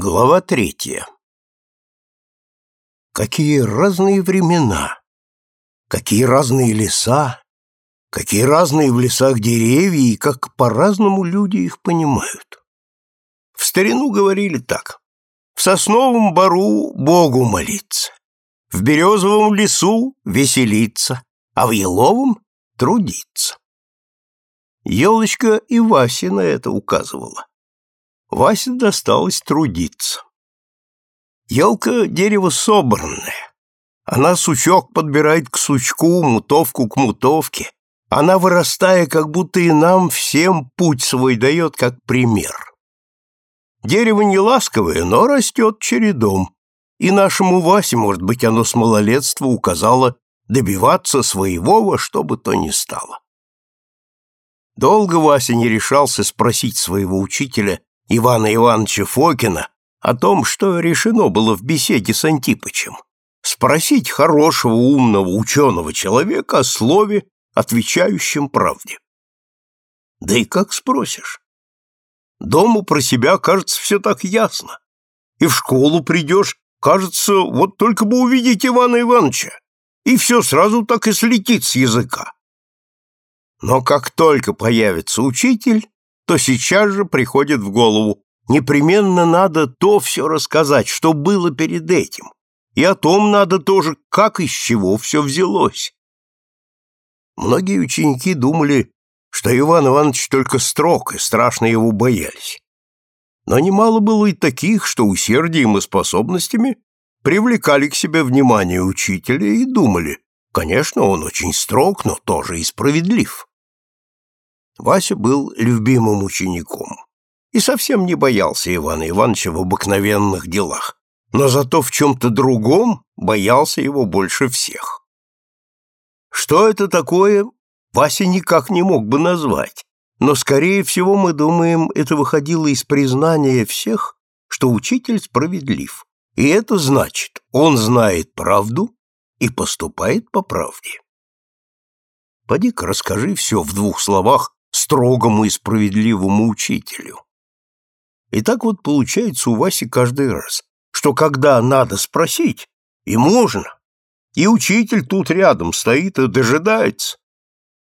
Глава третья. Какие разные времена, какие разные леса, какие разные в лесах деревья и как по-разному люди их понимают. В старину говорили так. В сосновом бару Богу молиться, в березовом лесу веселиться, а в еловом трудиться. Елочка и Вася на это указывала. Васе досталось трудиться. Елка — дерево собранное. Она сучок подбирает к сучку, мутовку к мутовке. Она, вырастая, как будто и нам всем путь свой дает, как пример. Дерево не ласковое, но растет чередом. И нашему Васе, может быть, оно с малолетства указало добиваться своего во что бы то ни стало. Долго Вася не решался спросить своего учителя, Ивана Ивановича Фокина о том, что решено было в беседе с Антипычем. Спросить хорошего, умного, ученого человека о слове, отвечающем правде. Да и как спросишь? Дому про себя, кажется, все так ясно. И в школу придешь, кажется, вот только бы увидеть Ивана Ивановича, и все сразу так и слетит с языка. Но как только появится учитель, то сейчас же приходит в голову, непременно надо то все рассказать, что было перед этим, и о том надо тоже, как и с чего все взялось. Многие ученики думали, что Иван Иванович только строг, и страшно его боялись. Но немало было и таких, что усердием и способностями привлекали к себе внимание учителя и думали, конечно, он очень строг, но тоже и справедлив. Вася был любимым учеником и совсем не боялся Ивана Ивановича в обыкновенных делах, но зато в чем-то другом боялся его больше всех. Что это такое, Вася никак не мог бы назвать, но, скорее всего, мы думаем, это выходило из признания всех, что учитель справедлив, и это значит, он знает правду и поступает по правде. Поди-ка расскажи все в двух словах строгому и справедливому учителю. И так вот получается у Васи каждый раз, что когда надо спросить, и можно, и учитель тут рядом стоит и дожидается,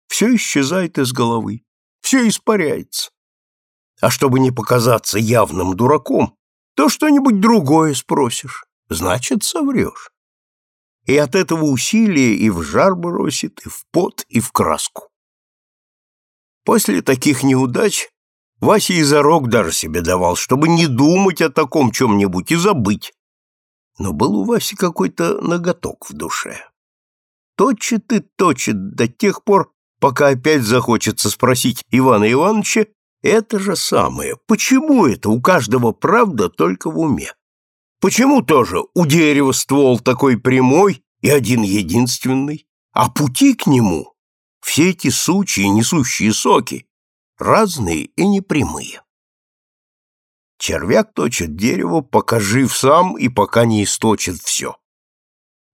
все исчезает из головы, все испаряется. А чтобы не показаться явным дураком, то что-нибудь другое спросишь, значит, соврешь. И от этого усилия и в жар бросит, и в пот, и в краску. После таких неудач Вася и зарок даже себе давал, чтобы не думать о таком чем-нибудь и забыть. Но был у Васи какой-то ноготок в душе. Точит и точит до тех пор, пока опять захочется спросить Ивана Ивановича это же самое. Почему это у каждого правда только в уме? Почему тоже у дерева ствол такой прямой и один единственный, а пути к нему все эти сучьи, несущие соки, разные и непрямые. Червяк точит дерево, пока жив сам и пока не источит все.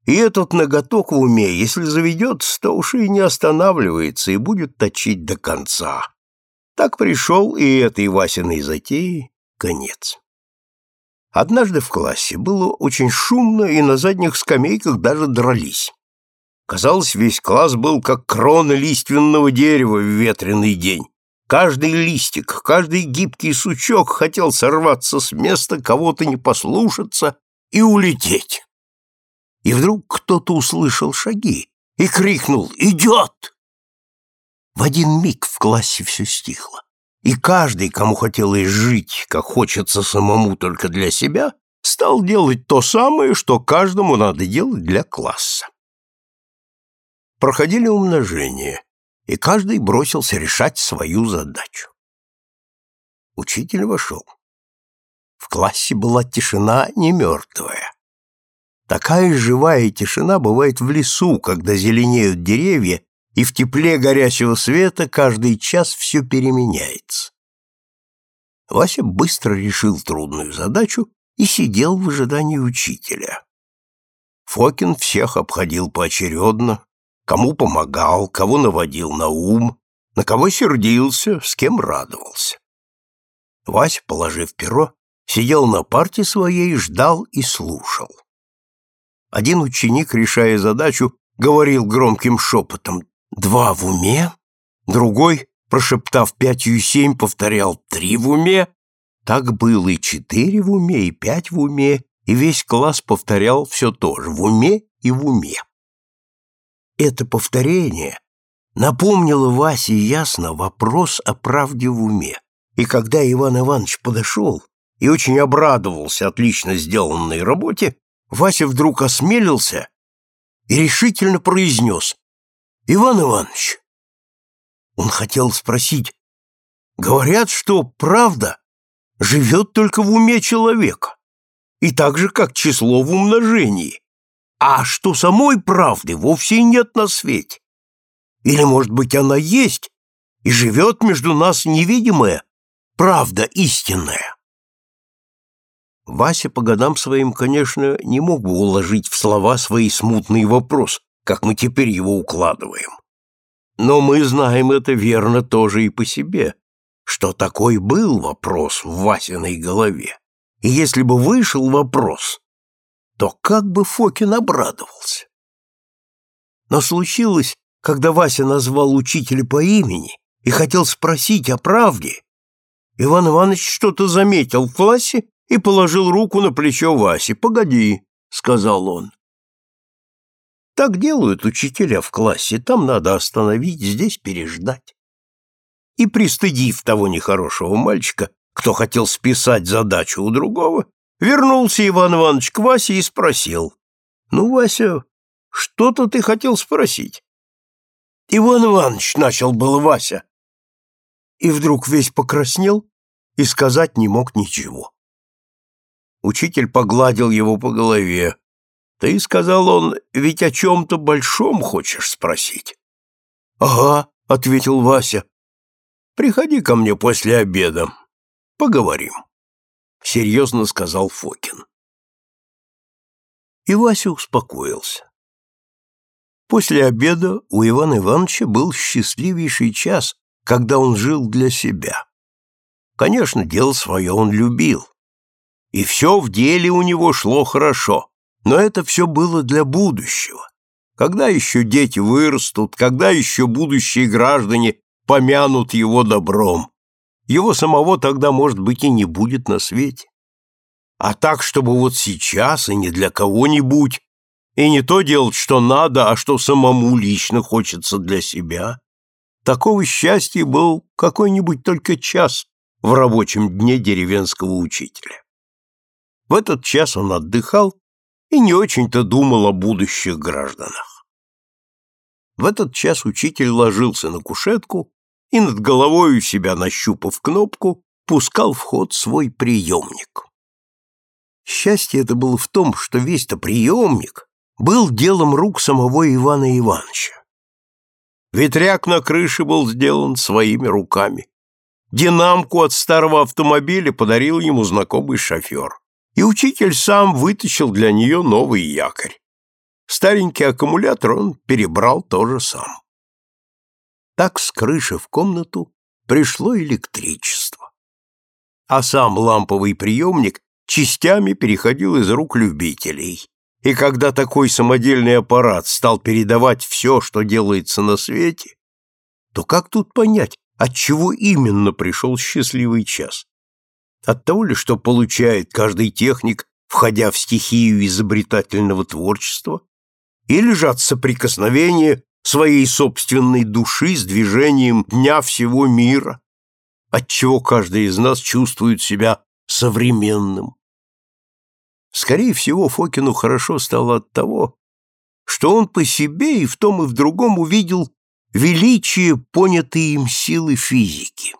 И этот ноготок в уме, если заведется, то уж и не останавливается и будет точить до конца. Так пришел и этой Васиной затеи конец. Однажды в классе было очень шумно, и на задних скамейках даже дрались. Казалось, весь класс был как крона лиственного дерева в ветреный день. Каждый листик, каждый гибкий сучок хотел сорваться с места, кого-то не послушаться и улететь. И вдруг кто-то услышал шаги и крикнул «Идет!». В один миг в классе все стихло, и каждый, кому хотелось жить, как хочется самому только для себя, стал делать то самое, что каждому надо делать для класса проходили умножение, и каждый бросился решать свою задачу. Учитель вошел. В классе была тишина не мертвая. Такая живая тишина бывает в лесу, когда зеленеют деревья, и в тепле горячего света каждый час все переменяется. Вася быстро решил трудную задачу и сидел в ожидании учителя. Фокин всех обходил поочередно, кому помогал, кого наводил на ум, на кого сердился, с кем радовался. Вася, положив перо, сидел на парте своей, ждал и слушал. Один ученик, решая задачу, говорил громким шепотом «два в уме», другой, прошептав пятью семь, повторял «три в уме». Так было и четыре в уме, и пять в уме, и весь класс повторял все то же «в уме» и «в уме». Это повторение напомнило Васе ясно вопрос о правде в уме. И когда Иван Иванович подошел и очень обрадовался отлично сделанной работе, Вася вдруг осмелился и решительно произнес «Иван Иванович». Он хотел спросить, говорят, что правда живет только в уме человека, и так же, как число в умножении, а что самой правды вовсе нет на свете. Или, может быть, она есть, и живет между нас невидимая, правда истинная. Вася по годам своим, конечно, не мог бы уложить в слова свой смутный вопрос, как мы теперь его укладываем. Но мы знаем это верно тоже и по себе, что такой был вопрос в Васиной голове. И если бы вышел вопрос, то как бы Фокин обрадовался. Но случилось, когда Вася назвал учителя по имени и хотел спросить о правде, Иван Иванович что-то заметил в классе и положил руку на плечо Васи. «Погоди», — сказал он. Так делают учителя в классе, там надо остановить, здесь переждать. И, пристыдив того нехорошего мальчика, кто хотел списать задачу у другого, вернулся Иван Иванович к Васе и спросил. «Ну, Вася, что-то ты хотел спросить?» «Иван Иванович», — начал был Вася, и вдруг весь покраснел и сказать не мог ничего. Учитель погладил его по голове. «Ты, — сказал он, — ведь о чем-то большом хочешь спросить?» «Ага», — ответил Вася. «Приходи ко мне после обеда. Поговорим», — серьезно сказал Фокин. И Вася успокоился. После обеда у Ивана Ивановича был счастливейший час, когда он жил для себя. Конечно, дело свое он любил и все в деле у него шло хорошо, но это все было для будущего. Когда еще дети вырастут, когда еще будущие граждане помянут его добром, его самого тогда, может быть, и не будет на свете. А так, чтобы вот сейчас и не для кого-нибудь, и не то делать, что надо, а что самому лично хочется для себя, такого счастья был какой-нибудь только час в рабочем дне деревенского учителя. В этот час он отдыхал и не очень-то думал о будущих гражданах. В этот час учитель ложился на кушетку и над головой у себя, нащупав кнопку, пускал в ход свой приемник. Счастье это было в том, что весь-то приемник был делом рук самого Ивана Ивановича. Ветряк на крыше был сделан своими руками. Динамку от старого автомобиля подарил ему знакомый шофер и учитель сам вытащил для нее новый якорь. Старенький аккумулятор он перебрал тоже сам. Так с крыши в комнату пришло электричество. А сам ламповый приемник частями переходил из рук любителей. И когда такой самодельный аппарат стал передавать все, что делается на свете, то как тут понять, от чего именно пришел счастливый час? От того ли, что получает каждый техник, входя в стихию изобретательного творчества, или же от соприкосновения своей собственной души с движением дня всего мира, отчего каждый из нас чувствует себя современным. Скорее всего, Фокину хорошо стало от того, что он по себе и в том и в другом увидел величие понятой им силы физики.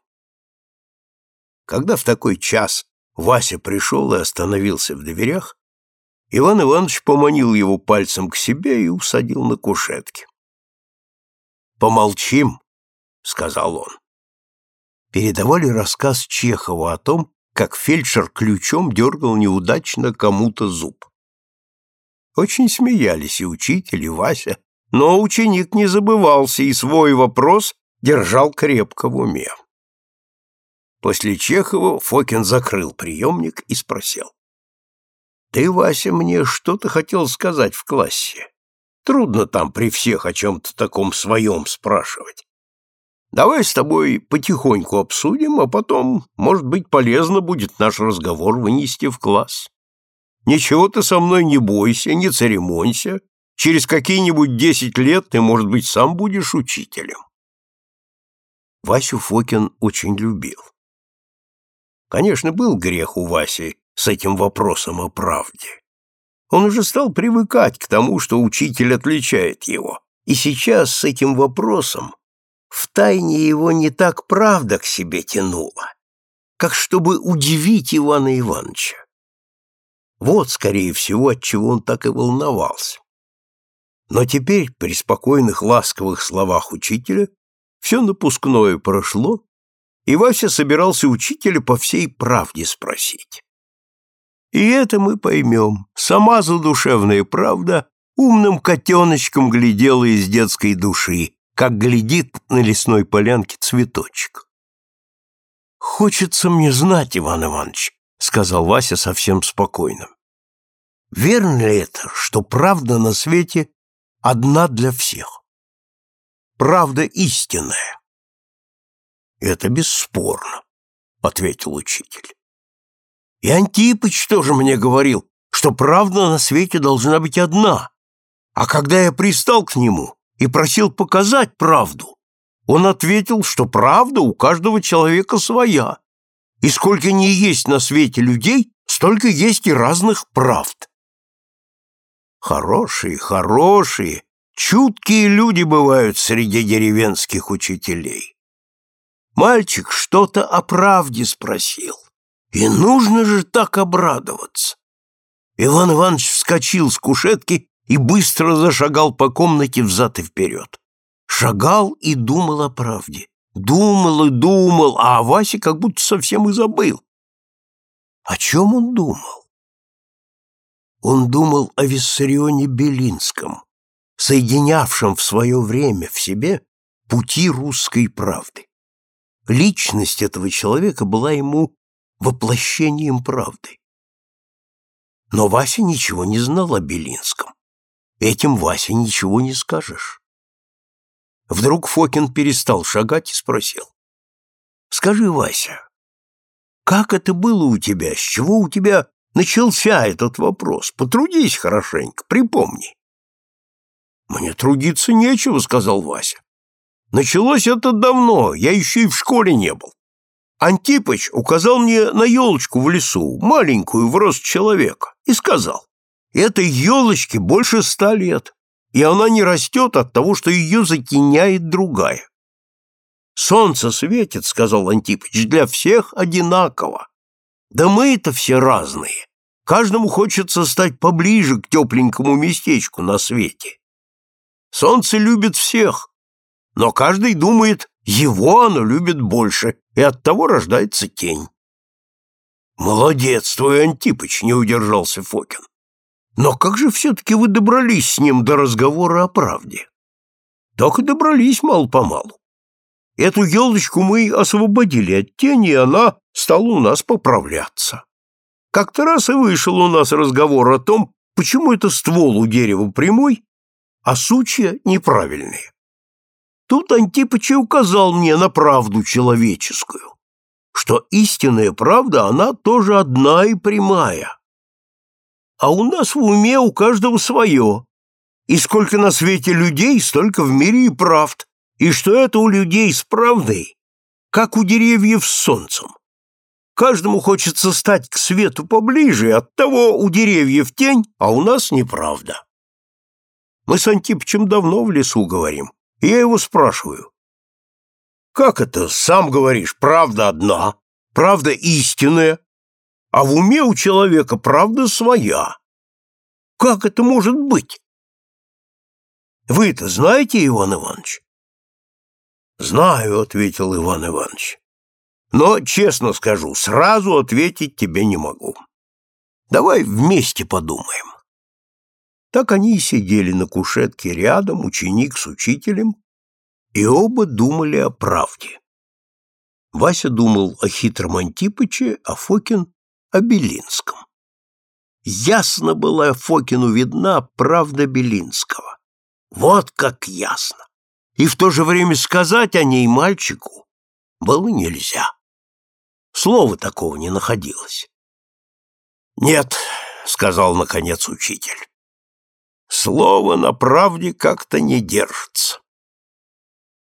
Когда в такой час Вася пришел и остановился в дверях, Иван Иванович поманил его пальцем к себе и усадил на кушетке. «Помолчим», — сказал он. Передавали рассказ Чехова о том, как фельдшер ключом дергал неудачно кому-то зуб. Очень смеялись и учитель, и Вася, но ученик не забывался и свой вопрос держал крепко в уме. После Чехова Фокин закрыл приемник и спросил. «Ты, Вася, мне что-то хотел сказать в классе. Трудно там при всех о чем-то таком своем спрашивать. Давай с тобой потихоньку обсудим, а потом, может быть, полезно будет наш разговор вынести в класс. Ничего ты со мной не бойся, не церемонься. Через какие-нибудь десять лет ты, может быть, сам будешь учителем. Васю Фокин очень любил. Конечно, был грех у Васи с этим вопросом о правде. Он уже стал привыкать к тому, что учитель отличает его, и сейчас с этим вопросом в тайне его не так правда к себе тянула, как чтобы удивить Ивана Ивановича. Вот, скорее всего, от чего он так и волновался. Но теперь, при спокойных ласковых словах учителя, все напускное прошло, и Вася собирался учителя по всей правде спросить. И это мы поймем. Сама задушевная правда умным котеночком глядела из детской души, как глядит на лесной полянке цветочек. «Хочется мне знать, Иван Иванович», — сказал Вася совсем спокойно. «Верно ли это, что правда на свете одна для всех? Правда истинная?» «Это бесспорно», — ответил учитель. «И Антипыч тоже мне говорил, что правда на свете должна быть одна, а когда я пристал к нему, и просил показать правду. Он ответил, что правда у каждого человека своя, и сколько не есть на свете людей, столько есть и разных правд. Хорошие, хорошие, чуткие люди бывают среди деревенских учителей. Мальчик что-то о правде спросил, и нужно же так обрадоваться. Иван Иванович вскочил с кушетки и быстро зашагал по комнате взад и вперед. Шагал и думал о правде. Думал и думал, а о Васе как будто совсем и забыл. О чем он думал? Он думал о Виссарионе Белинском, соединявшем в свое время в себе пути русской правды. Личность этого человека была ему воплощением правды. Но Вася ничего не знал о Белинском. Этим, Вася, ничего не скажешь. Вдруг Фокин перестал шагать и спросил. «Скажи, Вася, как это было у тебя? С чего у тебя начался этот вопрос? Потрудись хорошенько, припомни». «Мне трудиться нечего», — сказал Вася. «Началось это давно, я еще и в школе не был. Антипыч указал мне на елочку в лесу, маленькую в рост человека, и сказал, Этой елочке больше ста лет, и она не растет от того, что ее затеняет другая. «Солнце светит», — сказал Антипыч, — «для всех одинаково. Да мы-то все разные. Каждому хочется стать поближе к тепленькому местечку на свете. Солнце любит всех, но каждый думает, его оно любит больше, и оттого рождается тень». «Молодец твой Антипыч», — не удержался Фокин. Но как же все-таки вы добрались с ним до разговора о правде? Так и добрались мало-помалу. Эту елочку мы освободили от тени, и она стала у нас поправляться. Как-то раз и вышел у нас разговор о том, почему это ствол у дерева прямой, а сучья неправильные. Тут Антипыч указал мне на правду человеческую, что истинная правда, она тоже одна и прямая, а у нас в уме у каждого свое. И сколько на свете людей, столько в мире и правд, и что это у людей с правдой, как у деревьев с солнцем. Каждому хочется стать к свету поближе, оттого у деревьев тень, а у нас неправда. Мы с Антипычем давно в лесу говорим, и я его спрашиваю. Как это, сам говоришь, правда одна, правда истинная, а в уме у человека правда своя. Как это может быть? Вы-то знаете, Иван Иванович? Знаю, ответил Иван Иванович. Но, честно скажу, сразу ответить тебе не могу. Давай вместе подумаем. Так они и сидели на кушетке рядом, ученик с учителем, и оба думали о правде. Вася думал о хитром Антипыче, а Фокин — о Белинском. Ясно была Фокину видна правда Белинского. Вот как ясно. И в то же время сказать о ней мальчику было нельзя. Слова такого не находилось. «Нет», — сказал наконец учитель, — «слово на правде как-то не держится».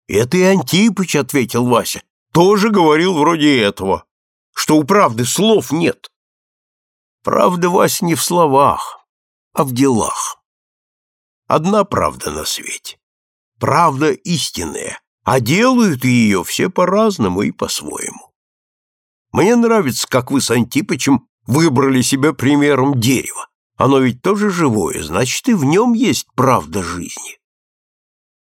«Это и Антипыч», — ответил Вася, — «тоже говорил вроде этого, что у правды слов нет». Правда, Вася, не в словах, а в делах. Одна правда на свете. Правда истинная, а делают ее все по-разному и по-своему. Мне нравится, как вы с Антипычем выбрали себе примером дерево. Оно ведь тоже живое, значит, и в нем есть правда жизни.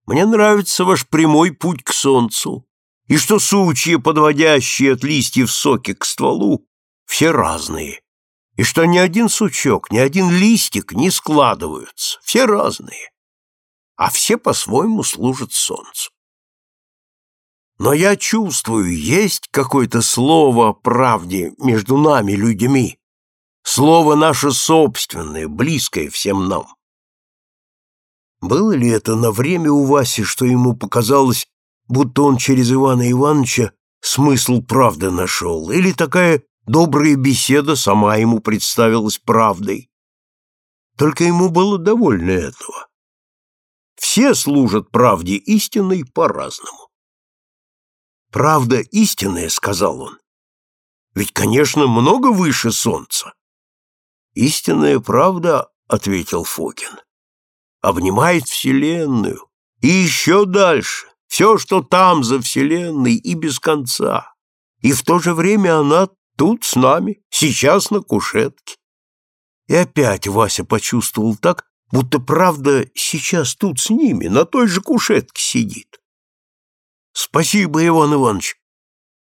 Мне нравится ваш прямой путь к солнцу, и что сучья, подводящие от листьев соки к стволу, все разные, и что ни один сучок, ни один листик не складываются, все разные, а все по-своему служат солнцу. Но я чувствую, есть какое-то слово о правде между нами, людьми, слово наше собственное, близкое всем нам. Было ли это на время у Васи, что ему показалось, будто он через Ивана Ивановича смысл правды нашел, или такая Добрая беседа сама ему представилась правдой. Только ему было довольно этого. Все служат правде истинной по-разному. «Правда истинная», — сказал он. «Ведь, конечно, много выше солнца». «Истинная правда», — ответил Фокин, — «обнимает Вселенную и еще дальше, все, что там за Вселенной и без конца. И в то же время она Тут с нами, сейчас на кушетке. И опять Вася почувствовал так, будто правда сейчас тут с ними, на той же кушетке сидит. Спасибо, Иван Иванович.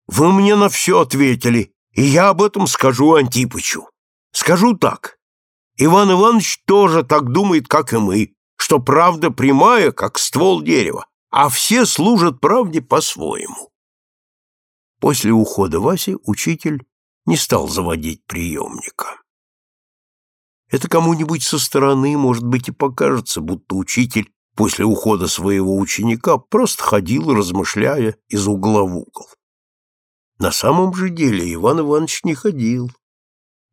Вы мне на все ответили, и я об этом скажу Антипычу. Скажу так. Иван Иванович тоже так думает, как и мы, что правда прямая, как ствол дерева, а все служат правде по-своему. После ухода Васи учитель не стал заводить приемника. Это кому-нибудь со стороны, может быть, и покажется, будто учитель после ухода своего ученика просто ходил, размышляя из угла в угол. На самом же деле Иван Иванович не ходил,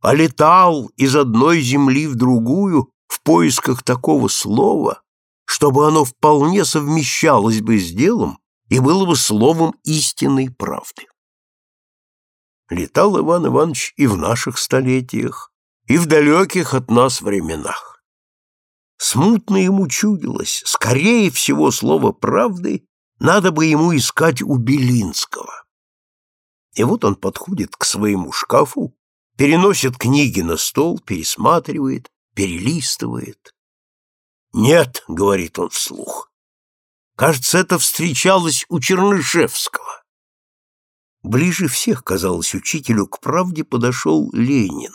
а летал из одной земли в другую в поисках такого слова, чтобы оно вполне совмещалось бы с делом и было бы словом истинной правды. Летал Иван Иванович и в наших столетиях, и в далеких от нас временах. Смутно ему чудилось, скорее всего, слово правды надо бы ему искать у Белинского. И вот он подходит к своему шкафу, переносит книги на стол, пересматривает, перелистывает. «Нет», — говорит он вслух, — «кажется, это встречалось у Чернышевского». Ближе всех, казалось учителю, к правде подошел Ленин.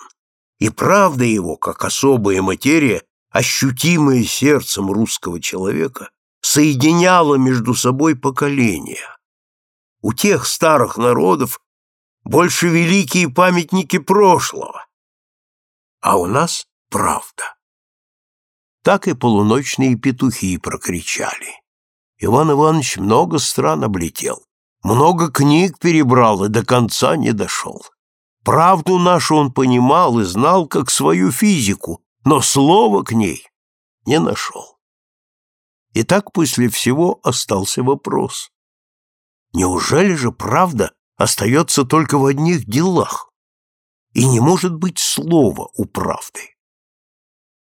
И правда его, как особая материя, ощутимая сердцем русского человека, соединяла между собой поколения. У тех старых народов больше великие памятники прошлого, а у нас правда. Так и полуночные петухи прокричали. Иван Иванович много стран облетел. Много книг перебрал и до конца не дошел. Правду нашу он понимал и знал как свою физику, но слова к ней не нашел. И так после всего остался вопрос. Неужели же правда остается только в одних делах? И не может быть слова у правды?